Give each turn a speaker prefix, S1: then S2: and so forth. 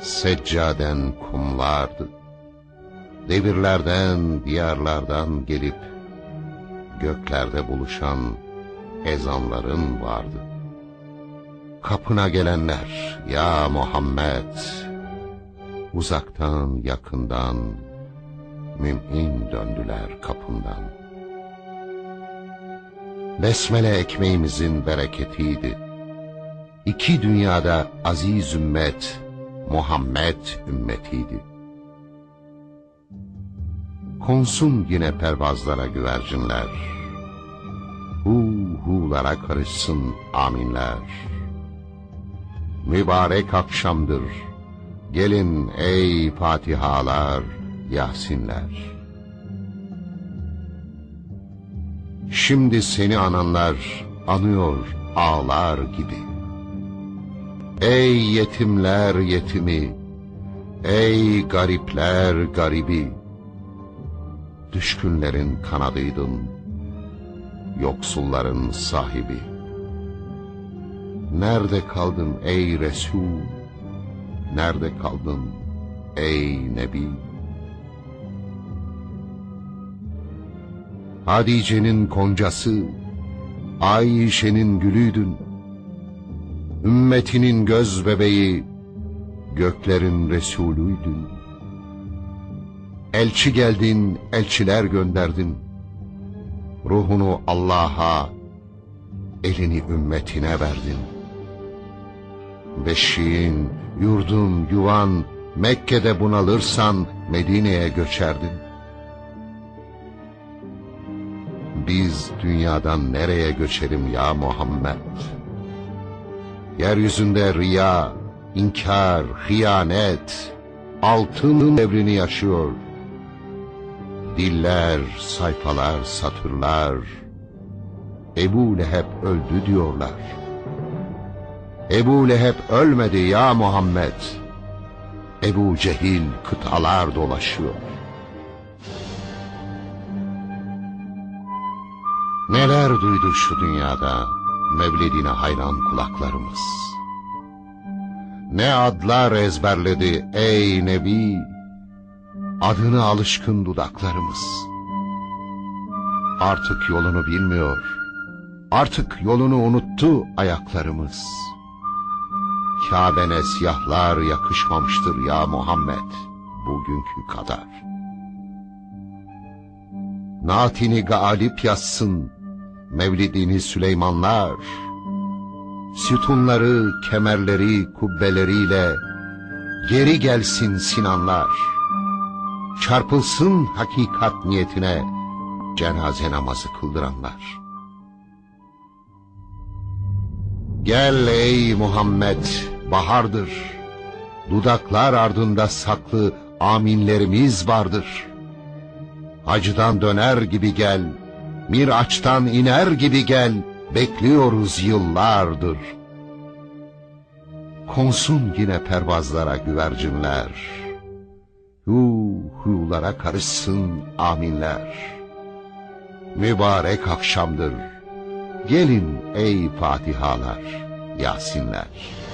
S1: seccaden kumlardı. Devirlerden, diyarlardan gelip göklerde buluşan ezanların vardı. Kapına gelenler ya Muhammed uzaktan yakından mümin döndüler kapından. Besmele ekmeğimizin bereketiydi. İki dünyada aziz ümmet Muhammed ümmetiydi. Konsun yine pervazlara güvercinler. Hu hulara karışsın aminler. Mübarek akşamdır. Gelin ey Fatihalar, Yasinler. Şimdi seni ananlar anıyor ağlar gibi. Ey yetimler yetimi, ey garipler garibi, düşkünlerin kanadıydın, yoksulların sahibi. Nerede kaldın ey Resul, nerede kaldın ey Nebi? Hadice'nin koncası, Ayşe'nin gülüydün. Ümmetinin göz bebeği, göklerin Resulüydün. Elçi geldin, elçiler gönderdin. Ruhunu Allah'a, elini ümmetine verdin. Beşiğin, yurdun, yuvan, Mekke'de bunalırsan Medine'ye göçerdin. Biz dünyadan nereye göçerim ya Muhammed? Yeryüzünde riya, inkar, hıyanet, altın devrini yaşıyor. Diller, sayfalar, satırlar, Ebu Leheb öldü diyorlar. Ebu Leheb ölmedi ya Muhammed. Ebu Cehil kıtalar dolaşıyor. Neler duydu şu dünyada Mevlidine hayran kulaklarımız. Ne adlar ezberledi ey Nebi, adını alışkın dudaklarımız. Artık yolunu bilmiyor, artık yolunu unuttu ayaklarımız. Kabe'ne siyahlar yakışmamıştır ya Muhammed, bugünkü kadar. Natini galip yazsın, Mevlidini Süleymanlar, sütunları, kemerleri, kubbeleriyle geri gelsin Sinanlar. Çarpılsın hakikat niyetine cenaze namazı kıldıranlar. Gel ey Muhammed, bahardır. Dudaklar ardında saklı aminlerimiz vardır. Hacıdan döner gibi gel, Miraç'tan iner gibi gel, bekliyoruz yıllardır. Konsun yine pervazlara güvercinler, hu hulara karışsın aminler. Mübarek akşamdır, gelin ey Fatihalar, Yasinler.